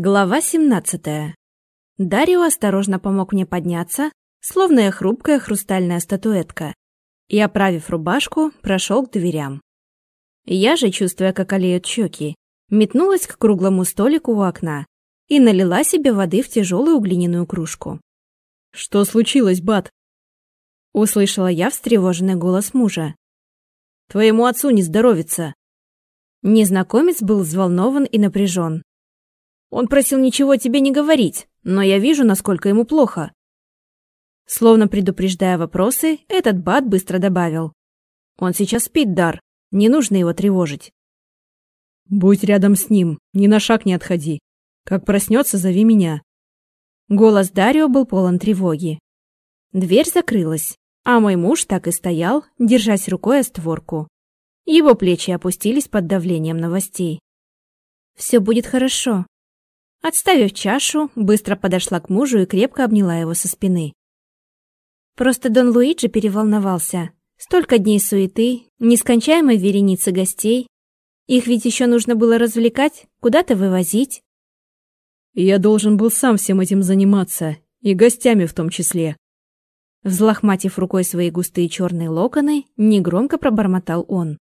Глава 17. Дарио осторожно помог мне подняться, словно я хрупкая хрустальная статуэтка, и, оправив рубашку, прошел к дверям. Я же, чувствуя, как олеют щеки, метнулась к круглому столику у окна и налила себе воды в тяжелую глиняную кружку. «Что случилось, Бат?» Услышала я встревоженный голос мужа. «Твоему отцу не здоровится!» Незнакомец был взволнован и напряжен. Он просил ничего тебе не говорить, но я вижу, насколько ему плохо. Словно предупреждая вопросы, этот бат быстро добавил. Он сейчас спит, Дар. Не нужно его тревожить. Будь рядом с ним, ни на шаг не отходи. Как проснется, зови меня. Голос Дарио был полон тревоги. Дверь закрылась, а мой муж так и стоял, держась рукой о створку. Его плечи опустились под давлением новостей. «Все будет хорошо», Отставив чашу, быстро подошла к мужу и крепко обняла его со спины. Просто Дон Луиджи переволновался. Столько дней суеты, нескончаемой вереницы гостей. Их ведь еще нужно было развлекать, куда-то вывозить. Я должен был сам всем этим заниматься, и гостями в том числе. Взлохматив рукой свои густые черные локоны, негромко пробормотал он.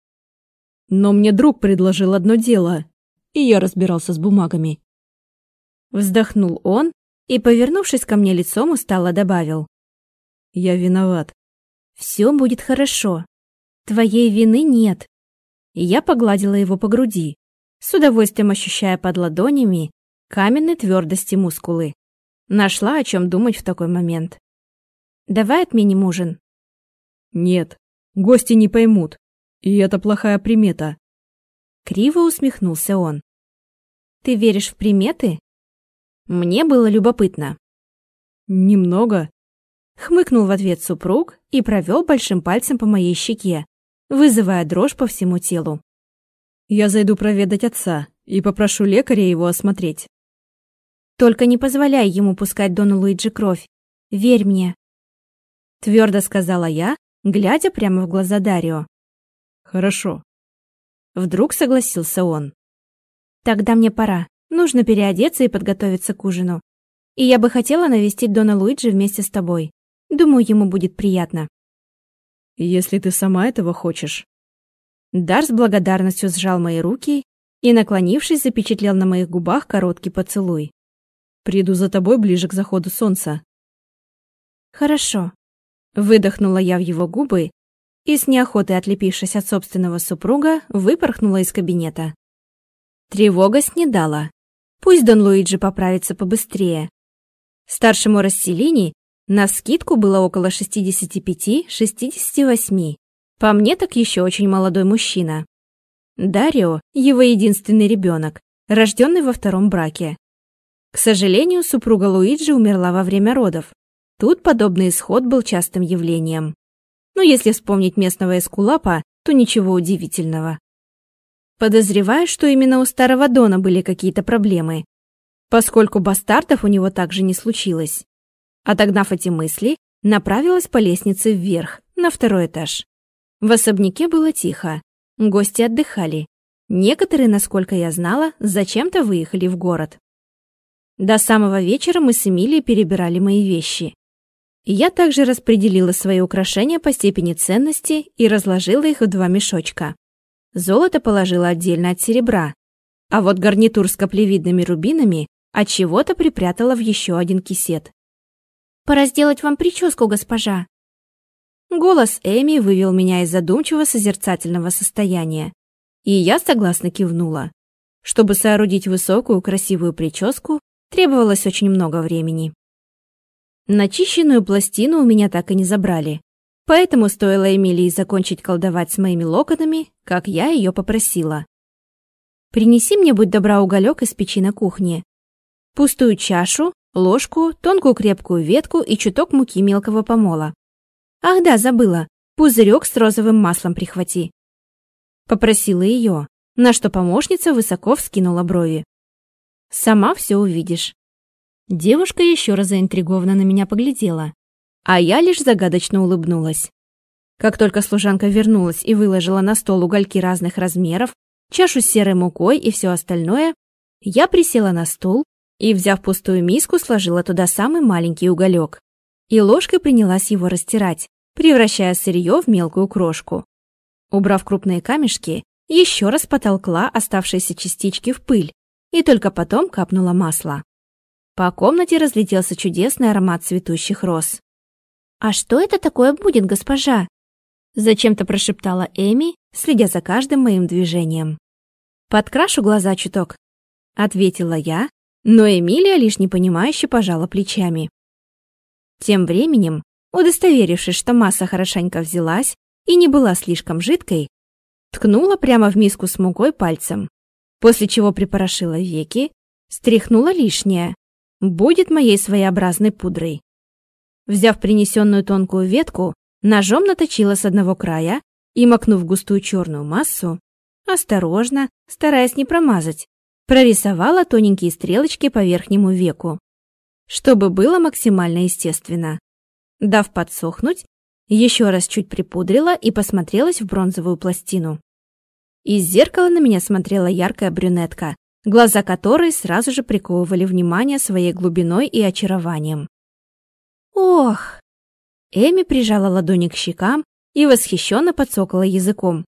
Но мне друг предложил одно дело, и я разбирался с бумагами. Вздохнул он и, повернувшись ко мне лицом, устало добавил. «Я виноват». «Все будет хорошо. Твоей вины нет». И я погладила его по груди, с удовольствием ощущая под ладонями каменной твердости мускулы. Нашла, о чем думать в такой момент. «Давай отменим ужин». «Нет, гости не поймут, и это плохая примета». Криво усмехнулся он. «Ты веришь в приметы?» Мне было любопытно. «Немного», — хмыкнул в ответ супруг и провел большим пальцем по моей щеке, вызывая дрожь по всему телу. «Я зайду проведать отца и попрошу лекаря его осмотреть». «Только не позволяй ему пускать Дону Луиджи кровь. Верь мне», — твердо сказала я, глядя прямо в глаза Дарио. «Хорошо». Вдруг согласился он. «Тогда мне пора. Нужно переодеться и подготовиться к ужину. И я бы хотела навестить Дона Луиджи вместе с тобой. Думаю, ему будет приятно. Если ты сама этого хочешь. Дар с благодарностью сжал мои руки и, наклонившись, запечатлел на моих губах короткий поцелуй. Приду за тобой ближе к заходу солнца. Хорошо. Выдохнула я в его губы и, с неохотой отлепившись от собственного супруга, выпорхнула из кабинета. Тревога снедала. Пусть Дон Луиджи поправится побыстрее. Старшему Расселини на скидку было около 65-68. По мне так еще очень молодой мужчина. Дарио – его единственный ребенок, рожденный во втором браке. К сожалению, супруга Луиджи умерла во время родов. Тут подобный исход был частым явлением. Но если вспомнить местного эскулапа, то ничего удивительного. Подозреваю, что именно у старого Дона были какие-то проблемы, поскольку бастартов у него также не случилось. Отогнав эти мысли, направилась по лестнице вверх, на второй этаж. В особняке было тихо, гости отдыхали. Некоторые, насколько я знала, зачем-то выехали в город. До самого вечера мы с Эмилией перебирали мои вещи. Я также распределила свои украшения по степени ценности и разложила их в два мешочка. Золото положила отдельно от серебра, а вот гарнитур с каплевидными рубинами от чего-то припрятала в еще один кисет. «Пора сделать вам прическу, госпожа!» Голос Эми вывел меня из задумчивого созерцательного состояния, и я согласно кивнула. Чтобы соорудить высокую красивую прическу, требовалось очень много времени. Начищенную пластину у меня так и не забрали, Поэтому стоило Эмилии закончить колдовать с моими локонами, как я ее попросила. «Принеси мне, будь добра, уголек из печи на кухне. Пустую чашу, ложку, тонкую крепкую ветку и чуток муки мелкого помола. Ах да, забыла, пузырек с розовым маслом прихвати». Попросила ее, на что помощница высоко вскинула брови. «Сама все увидишь». Девушка еще раз заинтригованно на меня поглядела, а я лишь загадочно улыбнулась. Как только служанка вернулась и выложила на стол угольки разных размеров, чашу с серой мукой и все остальное, я присела на стул, и, взяв пустую миску, сложила туда самый маленький уголек. И ложкой принялась его растирать, превращая сырье в мелкую крошку. Убрав крупные камешки, еще раз потолкла оставшиеся частички в пыль и только потом капнула масло. По комнате разлетелся чудесный аромат цветущих роз. «А что это такое будет, госпожа?» Зачем-то прошептала Эми, следя за каждым моим движением. «Подкрашу глаза чуток», — ответила я, но Эмилия лишь непонимающе пожала плечами. Тем временем, удостоверившись, что масса хорошенько взялась и не была слишком жидкой, ткнула прямо в миску с мукой пальцем, после чего припорошила веки, стряхнула лишнее, будет моей своеобразной пудрой. Взяв принесенную тонкую ветку, ножом наточила с одного края и, макнув густую черную массу, осторожно, стараясь не промазать, прорисовала тоненькие стрелочки по верхнему веку, чтобы было максимально естественно. Дав подсохнуть, еще раз чуть припудрила и посмотрелась в бронзовую пластину. Из зеркала на меня смотрела яркая брюнетка, глаза которой сразу же приковывали внимание своей глубиной и очарованием. «Ох!» Эми прижала ладони к щекам и восхищенно подсокала языком.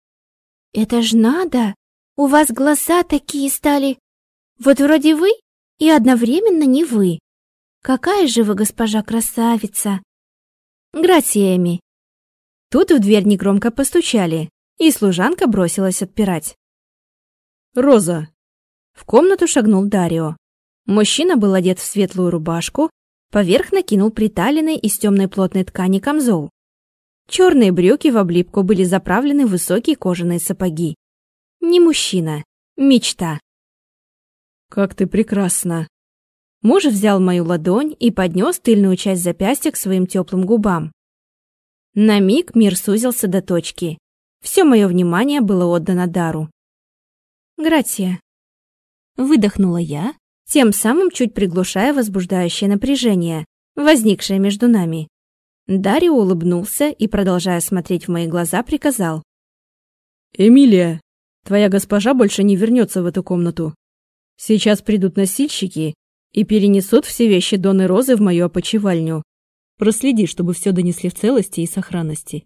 «Это ж надо! У вас глаза такие стали! Вот вроде вы и одновременно не вы! Какая же вы, госпожа красавица!» «Грация, Эми!» Тут в дверь негромко постучали, и служанка бросилась отпирать. «Роза!» В комнату шагнул Дарио. Мужчина был одет в светлую рубашку, поверх накинул приталенный из темной плотной ткани камзол. Черные брюки в облипку были заправлены в высокие кожаные сапоги. Не мужчина, мечта. «Как ты прекрасна!» Муж взял мою ладонь и поднес тыльную часть запястья к своим теплым губам. На миг мир сузился до точки. Все мое внимание было отдано дару. «Гратия», — выдохнула я, тем самым чуть приглушая возбуждающее напряжение, возникшее между нами. Дарио улыбнулся и, продолжая смотреть в мои глаза, приказал. «Эмилия, твоя госпожа больше не вернется в эту комнату. Сейчас придут носильщики и перенесут все вещи Доны Розы в мою опочивальню. Проследи, чтобы все донесли в целости и сохранности».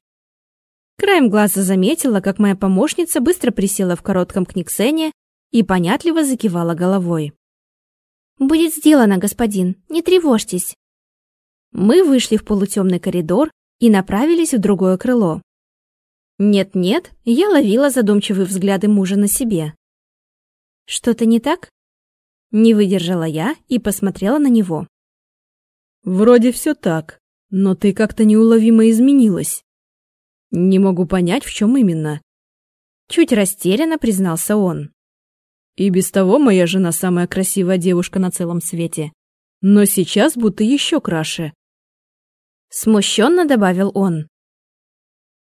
Краем глаза заметила, как моя помощница быстро присела в коротком книгсене и понятливо закивала головой. «Будет сделано, господин, не тревожьтесь». Мы вышли в полутемный коридор и направились в другое крыло. Нет-нет, я ловила задумчивые взгляды мужа на себе. «Что-то не так?» Не выдержала я и посмотрела на него. «Вроде все так, но ты как-то неуловимо изменилась. Не могу понять, в чем именно». Чуть растерянно признался он. И без того моя жена самая красивая девушка на целом свете. Но сейчас будто еще краше. Смущенно добавил он.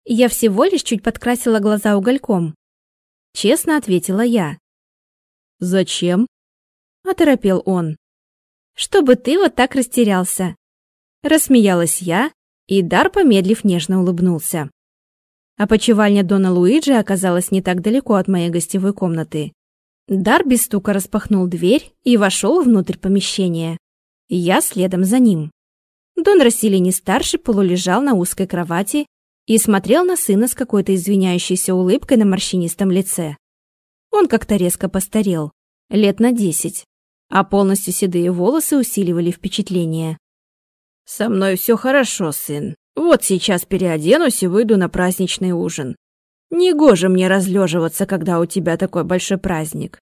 Я всего лишь чуть подкрасила глаза угольком. Честно ответила я. Зачем? Оторопел он. Чтобы ты вот так растерялся. Рассмеялась я, и Дар, помедлив, нежно улыбнулся. Опочивальня Дона Луиджи оказалась не так далеко от моей гостевой комнаты. Дар без стука распахнул дверь и вошел внутрь помещения. Я следом за ним. Дон Рассилини старший полулежал на узкой кровати и смотрел на сына с какой-то извиняющейся улыбкой на морщинистом лице. Он как-то резко постарел, лет на десять, а полностью седые волосы усиливали впечатление. «Со мной все хорошо, сын. Вот сейчас переоденусь и выйду на праздничный ужин. Негоже мне разлеживаться, когда у тебя такой большой праздник.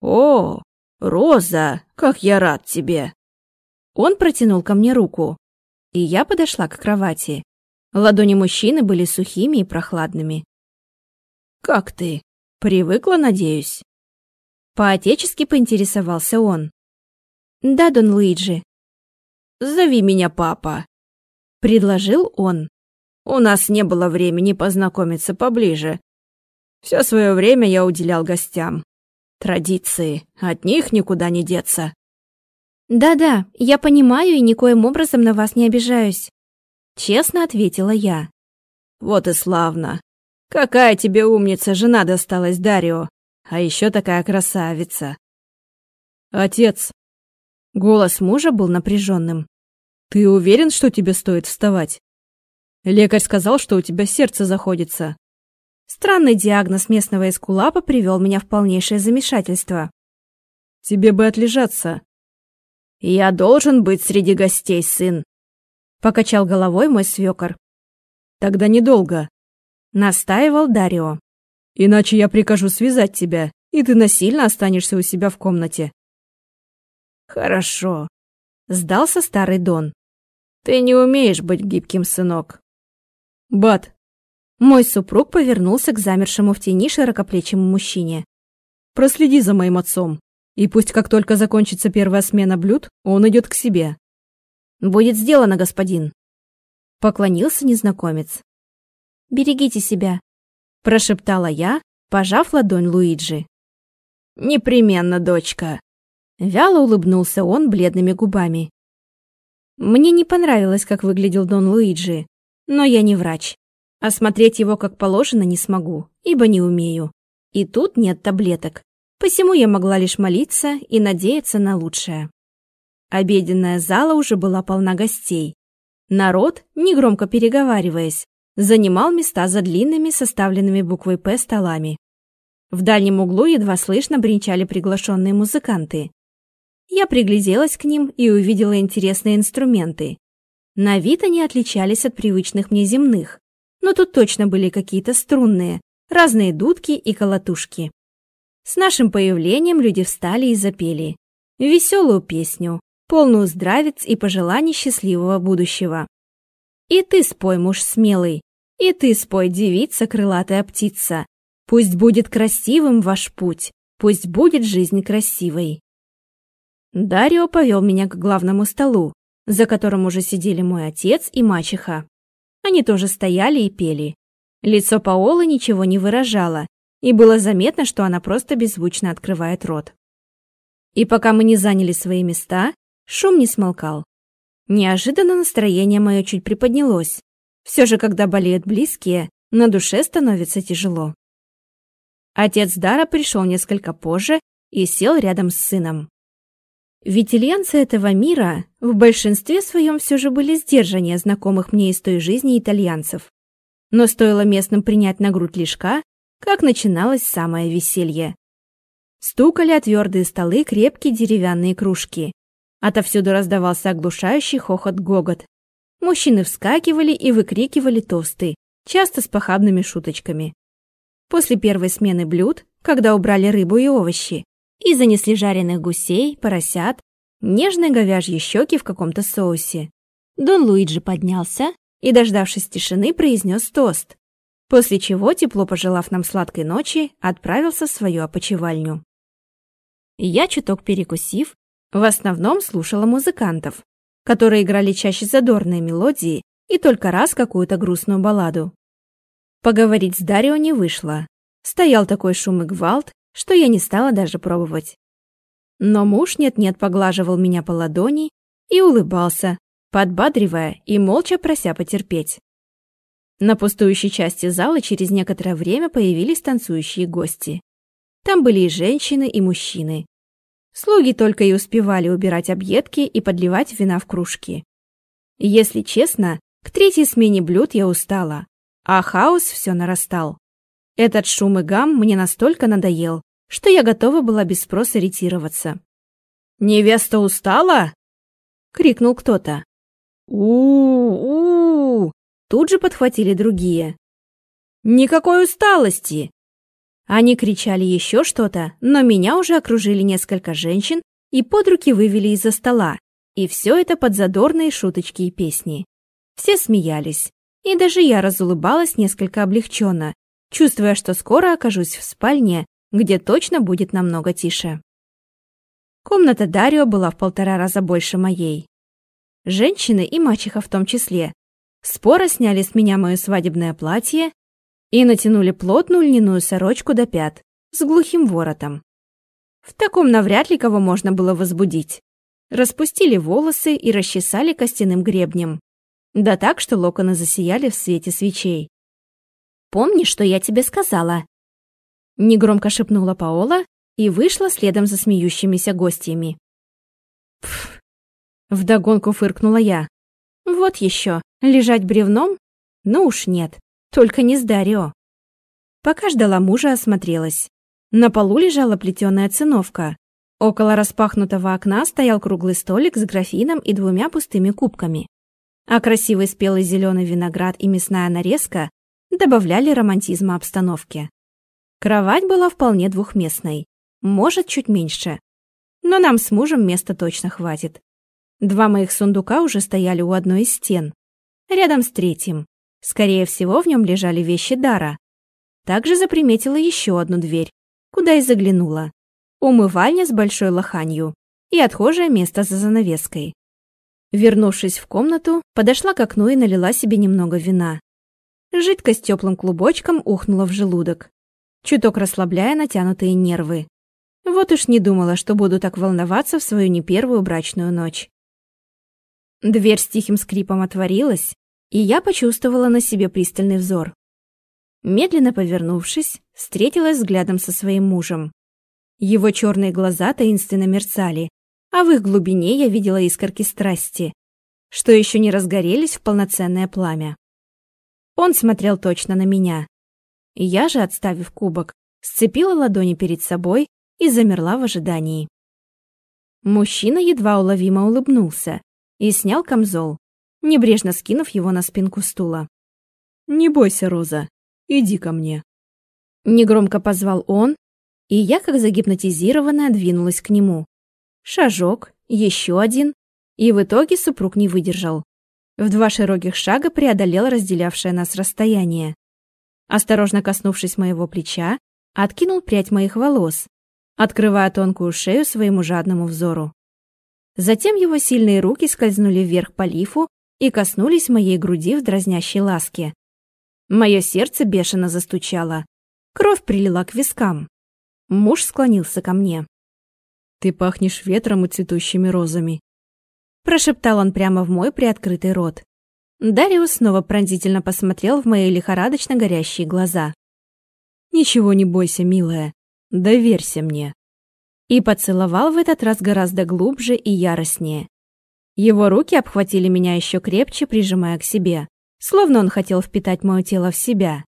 О, Роза, как я рад тебе!» Он протянул ко мне руку, и я подошла к кровати. Ладони мужчины были сухими и прохладными. «Как ты? Привыкла, надеюсь?» По-отечески поинтересовался он. «Да, Дон Луиджи». «Зови меня папа», — предложил он. У нас не было времени познакомиться поближе. Все свое время я уделял гостям. Традиции, от них никуда не деться. Да-да, я понимаю и никоим образом на вас не обижаюсь. Честно ответила я. Вот и славно. Какая тебе умница жена досталась, Дарио. А еще такая красавица. Отец. Голос мужа был напряженным. «Ты уверен, что тебе стоит вставать? Лекарь сказал, что у тебя сердце заходится». Странный диагноз местного эскулапа привел меня в полнейшее замешательство. «Тебе бы отлежаться». «Я должен быть среди гостей, сын», — покачал головой мой свекор. «Тогда недолго», — настаивал Дарио. «Иначе я прикажу связать тебя, и ты насильно останешься у себя в комнате». «Хорошо», — сдался старый Дон. «Ты не умеешь быть гибким, сынок». «Бат!» Мой супруг повернулся к замершему в тени широкоплечему мужчине. «Проследи за моим отцом, и пусть как только закончится первая смена блюд, он идет к себе». «Будет сделано, господин», — поклонился незнакомец. «Берегите себя», — прошептала я, пожав ладонь Луиджи. «Непременно, дочка», Вяло улыбнулся он бледными губами. Мне не понравилось, как выглядел Дон Луиджи, но я не врач. Осмотреть его как положено не смогу, ибо не умею. И тут нет таблеток. Посему я могла лишь молиться и надеяться на лучшее. Обеденная зала уже была полна гостей. Народ, негромко переговариваясь, занимал места за длинными, составленными буквой «П» столами. В дальнем углу едва слышно бренчали приглашенные музыканты. Я пригляделась к ним и увидела интересные инструменты. На вид они отличались от привычных мне земных, но тут точно были какие-то струнные, разные дудки и колотушки. С нашим появлением люди встали и запели. Веселую песню, полную здравиц и пожеланий счастливого будущего. И ты спой, муж смелый, и ты спой, девица, крылатая птица. Пусть будет красивым ваш путь, пусть будет жизнь красивой. Дарио повел меня к главному столу, за которым уже сидели мой отец и мачеха. Они тоже стояли и пели. Лицо Паолы ничего не выражало, и было заметно, что она просто беззвучно открывает рот. И пока мы не заняли свои места, шум не смолкал. Неожиданно настроение мое чуть приподнялось. Все же, когда болеют близкие, на душе становится тяжело. Отец Дара пришел несколько позже и сел рядом с сыном. Ведь этого мира в большинстве своем все же были сдержаннее знакомых мне из той жизни итальянцев. Но стоило местным принять на грудь лишка, как начиналось самое веселье. Стукали о твердые столы крепкие деревянные кружки. Отовсюду раздавался оглушающий хохот-гогот. Мужчины вскакивали и выкрикивали тосты, часто с похабными шуточками. После первой смены блюд, когда убрали рыбу и овощи, и занесли жареных гусей, поросят, нежные говяжьи щеки в каком-то соусе. Дон Луиджи поднялся и, дождавшись тишины, произнес тост, после чего, тепло пожелав нам сладкой ночи, отправился в свою опочивальню. Я, чуток перекусив, в основном слушала музыкантов, которые играли чаще задорные мелодии и только раз какую-то грустную балладу. Поговорить с Дарио не вышло. Стоял такой шум и гвалт, что я не стала даже пробовать. Но муж нет-нет поглаживал меня по ладони и улыбался, подбадривая и молча прося потерпеть. На пустующей части зала через некоторое время появились танцующие гости. Там были и женщины, и мужчины. Слуги только и успевали убирать объедки и подливать вина в кружки. Если честно, к третьей смене блюд я устала, а хаос все нарастал. Этот шум и гам мне настолько надоел, что я готова была без спроса ретироваться. «Невеста устала?» — крикнул кто-то. у у Тут же подхватили другие. «Никакой усталости!» Они кричали еще что-то, но меня уже окружили несколько женщин и под руки вывели из-за стола. И все это под задорные шуточки и песни. Все смеялись. И даже я разулыбалась несколько облегченно, чувствуя, что скоро окажусь в спальне, где точно будет намного тише. Комната Дарио была в полтора раза больше моей. Женщины и мачеха в том числе споро сняли с меня мое свадебное платье и натянули плотную льняную сорочку до пят с глухим воротом. В таком навряд ли кого можно было возбудить. Распустили волосы и расчесали костяным гребнем. Да так, что локоны засияли в свете свечей. Помни, что я тебе сказала?» Негромко шепнула Паола и вышла следом за смеющимися гостями. Пф. Вдогонку фыркнула я. Вот еще, лежать бревном? Ну уж нет, только не с Дарио. Пока ждала мужа, осмотрелась. На полу лежала плетеная циновка. Около распахнутого окна стоял круглый столик с графином и двумя пустыми кубками. А красивый спелый зеленый виноград и мясная нарезка добавляли романтизма обстановке. Кровать была вполне двухместной, может, чуть меньше. Но нам с мужем места точно хватит. Два моих сундука уже стояли у одной из стен, рядом с третьим. Скорее всего, в нем лежали вещи Дара. Также заприметила еще одну дверь, куда и заглянула. Умывальня с большой лоханью и отхожее место за занавеской. Вернувшись в комнату, подошла к окну и налила себе немного вина. Жидкость теплым клубочком ухнула в желудок, чуток расслабляя натянутые нервы. Вот уж не думала, что буду так волноваться в свою не первую брачную ночь. Дверь с тихим скрипом отворилась, и я почувствовала на себе пристальный взор. Медленно повернувшись, встретилась взглядом со своим мужем. Его черные глаза таинственно мерцали, а в их глубине я видела искорки страсти, что еще не разгорелись в полноценное пламя. Он смотрел точно на меня. Я же, отставив кубок, сцепила ладони перед собой и замерла в ожидании. Мужчина едва уловимо улыбнулся, и снял камзол, небрежно скинув его на спинку стула. «Не бойся, Роза, иди ко мне». Негромко позвал он, и я, как загипнотизированная, двинулась к нему. Шажок, еще один, и в итоге супруг не выдержал. В два широких шага преодолел разделявшее нас расстояние. Осторожно коснувшись моего плеча, откинул прядь моих волос, открывая тонкую шею своему жадному взору. Затем его сильные руки скользнули вверх по лифу и коснулись моей груди в дразнящей ласке. Мое сердце бешено застучало. Кровь прилила к вискам. Муж склонился ко мне. «Ты пахнешь ветром и цветущими розами», прошептал он прямо в мой приоткрытый рот. Дариус снова пронзительно посмотрел в мои лихорадочно горящие глаза. «Ничего не бойся, милая. Доверься мне и поцеловал в этот раз гораздо глубже и яростнее. Его руки обхватили меня еще крепче, прижимая к себе, словно он хотел впитать мое тело в себя.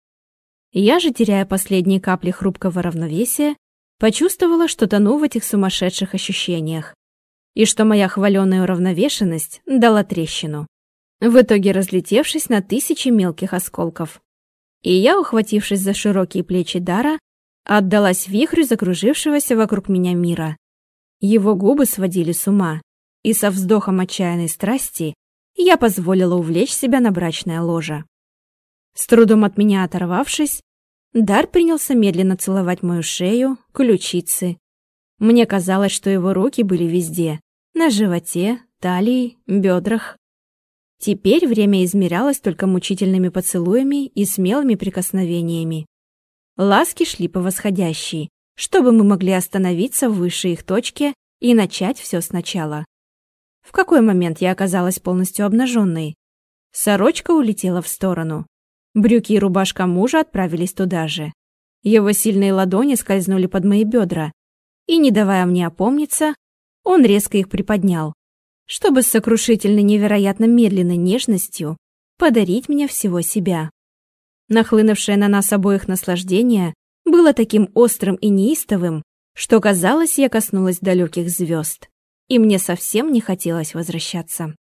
Я же, теряя последние капли хрупкого равновесия, почувствовала, что тону в этих сумасшедших ощущениях, и что моя хваленая уравновешенность дала трещину, в итоге разлетевшись на тысячи мелких осколков. И я, ухватившись за широкие плечи Дара, отдалась вихрю закружившегося вокруг меня мира. Его губы сводили с ума, и со вздохом отчаянной страсти я позволила увлечь себя на брачное ложе. С трудом от меня оторвавшись, Дар принялся медленно целовать мою шею, ключицы. Мне казалось, что его руки были везде — на животе, талии, бедрах. Теперь время измерялось только мучительными поцелуями и смелыми прикосновениями. Ласки шли по восходящей, чтобы мы могли остановиться в высшей их точке и начать все сначала. В какой момент я оказалась полностью обнаженной? Сорочка улетела в сторону. Брюки и рубашка мужа отправились туда же. Его сильные ладони скользнули под мои бедра, и, не давая мне опомниться, он резко их приподнял, чтобы с сокрушительной невероятно медленной нежностью подарить мне всего себя. Нахлынувшее на нас обоих наслаждение было таким острым и неистовым, что казалось, я коснулась далеких звезд, и мне совсем не хотелось возвращаться.